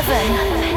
Seven.